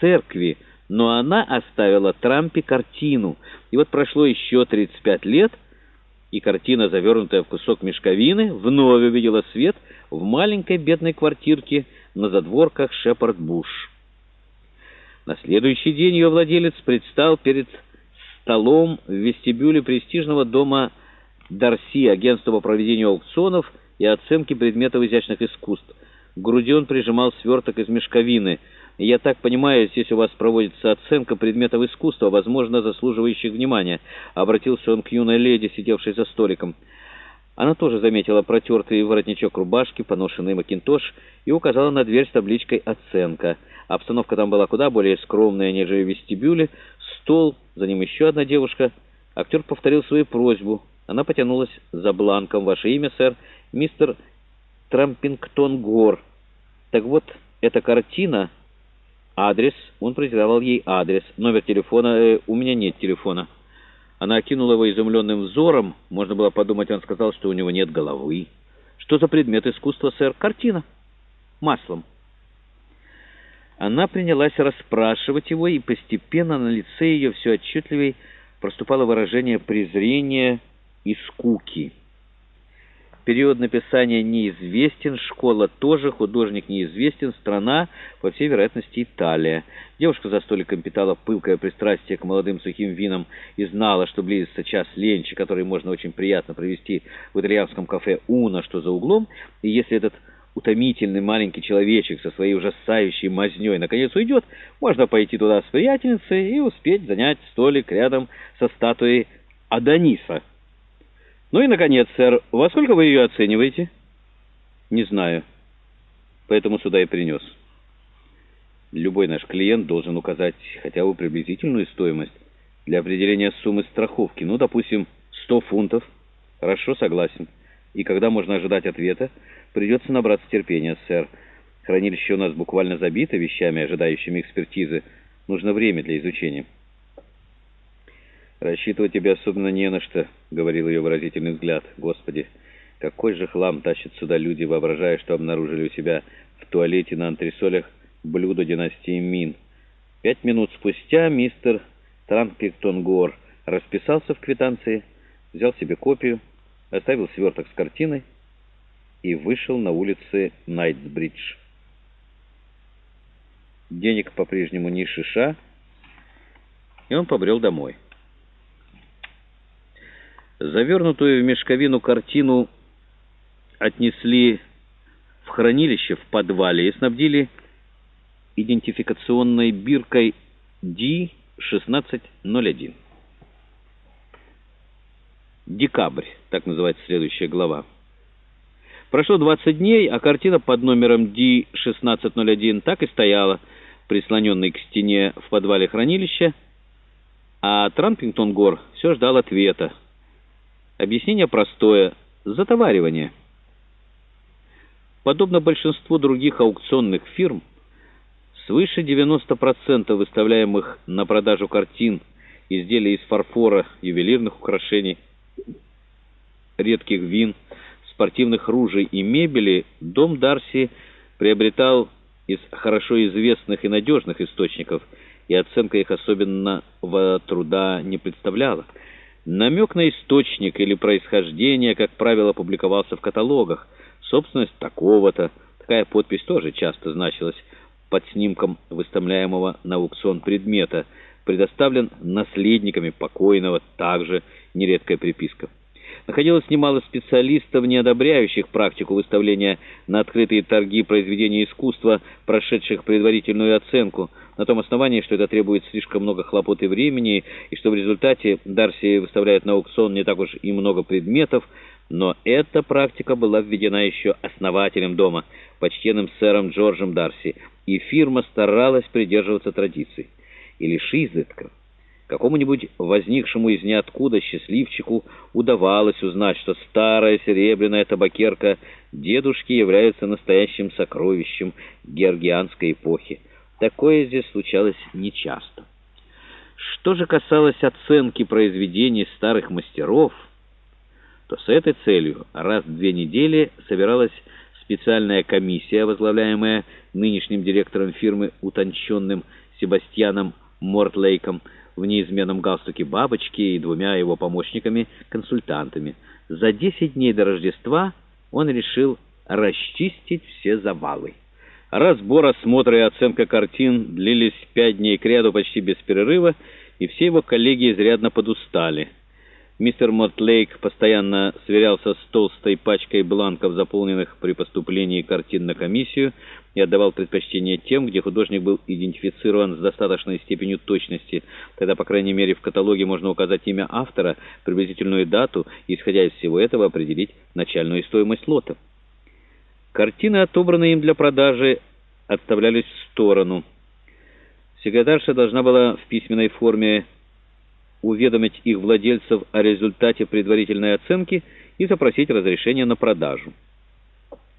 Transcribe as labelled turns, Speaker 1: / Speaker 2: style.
Speaker 1: церкви, но она оставила Трампе картину. И вот прошло еще 35 лет, и картина, завернутая в кусок мешковины, вновь увидела свет в маленькой бедной квартирке на задворках Шепард-Буш. На следующий день ее владелец предстал перед столом в вестибюле престижного дома Дарси, агентства по проведению аукционов и оценки предметов изящных искусств. К груди он прижимал сверток из мешковины — я так понимаю, здесь у вас проводится оценка предметов искусства, возможно, заслуживающих внимания. Обратился он к юной леди, сидевшей за столиком. Она тоже заметила протертый воротничок рубашки, поношенный макинтош и указала на дверь с табличкой «Оценка». Обстановка там была куда более скромная, нежели в вестибюле. Стол, за ним еще одна девушка. Актер повторил свою просьбу. Она потянулась за бланком. «Ваше имя, сэр?» «Мистер Трампингтон Гор». «Так вот, эта картина...» Адрес. Он продиктовал ей адрес. Номер телефона. Э, у меня нет телефона. Она окинула его изумленным взором. Можно было подумать, он сказал, что у него нет головы. Что за предмет искусства, сэр? Картина. Маслом. Она принялась расспрашивать его, и постепенно на лице ее все отчетливее проступало выражение презрения и скуки. Период написания неизвестен, школа тоже, художник неизвестен, страна, по всей вероятности, Италия. Девушка за столиком питала пылкое пристрастие к молодым сухим винам и знала, что близится час ленчи, который можно очень приятно провести в итальянском кафе «Уна», что за углом, и если этот утомительный маленький человечек со своей ужасающей мазнёй наконец уйдет, можно пойти туда с приятельницей и успеть занять столик рядом со статуей Адониса. Ну и, наконец, сэр, во сколько вы ее оцениваете? Не знаю. Поэтому сюда и принес. Любой наш клиент должен указать хотя бы приблизительную стоимость для определения суммы страховки. Ну, допустим, 100 фунтов. Хорошо, согласен. И когда можно ожидать ответа? Придется набраться терпения, сэр. Хранилище у нас буквально забито вещами, ожидающими экспертизы. Нужно время для изучения. «Рассчитывать тебе особенно не на что», — говорил ее выразительный взгляд. «Господи, какой же хлам тащат сюда люди, воображая, что обнаружили у себя в туалете на антресолях блюдо династии Мин». Пять минут спустя мистер Транкликтон Гор расписался в квитанции, взял себе копию, оставил сверток с картиной и вышел на улицы Найтсбридж. Денег по-прежнему ни шиша, и он побрел домой. Завернутую в мешковину картину отнесли в хранилище в подвале и снабдили идентификационной биркой D1601. Декабрь, так называется следующая глава. Прошло 20 дней, а картина под номером D1601 так и стояла, прислоненной к стене в подвале хранилища, а Трампингтон-Гор все ждал ответа. Объяснение простое – затоваривание. Подобно большинству других аукционных фирм, свыше 90% выставляемых на продажу картин, изделий из фарфора, ювелирных украшений, редких вин, спортивных ружей и мебели дом Дарси приобретал из хорошо известных и надежных источников, и оценка их особенного труда не представляла. Намек на источник или происхождение, как правило, публиковался в каталогах. Собственность такого-то. Такая подпись тоже часто значилась под снимком выставляемого на аукцион предмета. Предоставлен наследниками покойного, также нередкая приписка. Находилось немало специалистов, не одобряющих практику выставления на открытые торги произведений искусства, прошедших предварительную оценку, на том основании, что это требует слишком много хлопот и времени, и что в результате Дарси выставляет на аукцион не так уж и много предметов, но эта практика была введена еще основателем дома, почтенным сэром Джорджем Дарси, и фирма старалась придерживаться традиций. И лишь изредка Какому-нибудь возникшему из ниоткуда счастливчику удавалось узнать, что старая серебряная табакерка дедушки является настоящим сокровищем георгианской эпохи. Такое здесь случалось нечасто. Что же касалось оценки произведений старых мастеров, то с этой целью раз в две недели собиралась специальная комиссия, возглавляемая нынешним директором фирмы утонченным Себастьяном Мортлейком в неизменном галстуке бабочки и двумя его помощниками-консультантами. За 10 дней до Рождества он решил расчистить все завалы. Разбор, осмотр и оценка картин длились пять дней кряду почти без перерыва, и все его коллеги изрядно подустали. Мистер Мотлейк постоянно сверялся с толстой пачкой бланков, заполненных при поступлении картин на комиссию, и отдавал предпочтение тем, где художник был идентифицирован с достаточной степенью точности. Тогда, по крайней мере, в каталоге можно указать имя автора, приблизительную дату и, исходя из всего этого, определить начальную стоимость лота. Картины, отобранные им для продажи, отставлялись в сторону. Секретарша должна была в письменной форме уведомить их владельцев о результате предварительной оценки и запросить разрешение на продажу.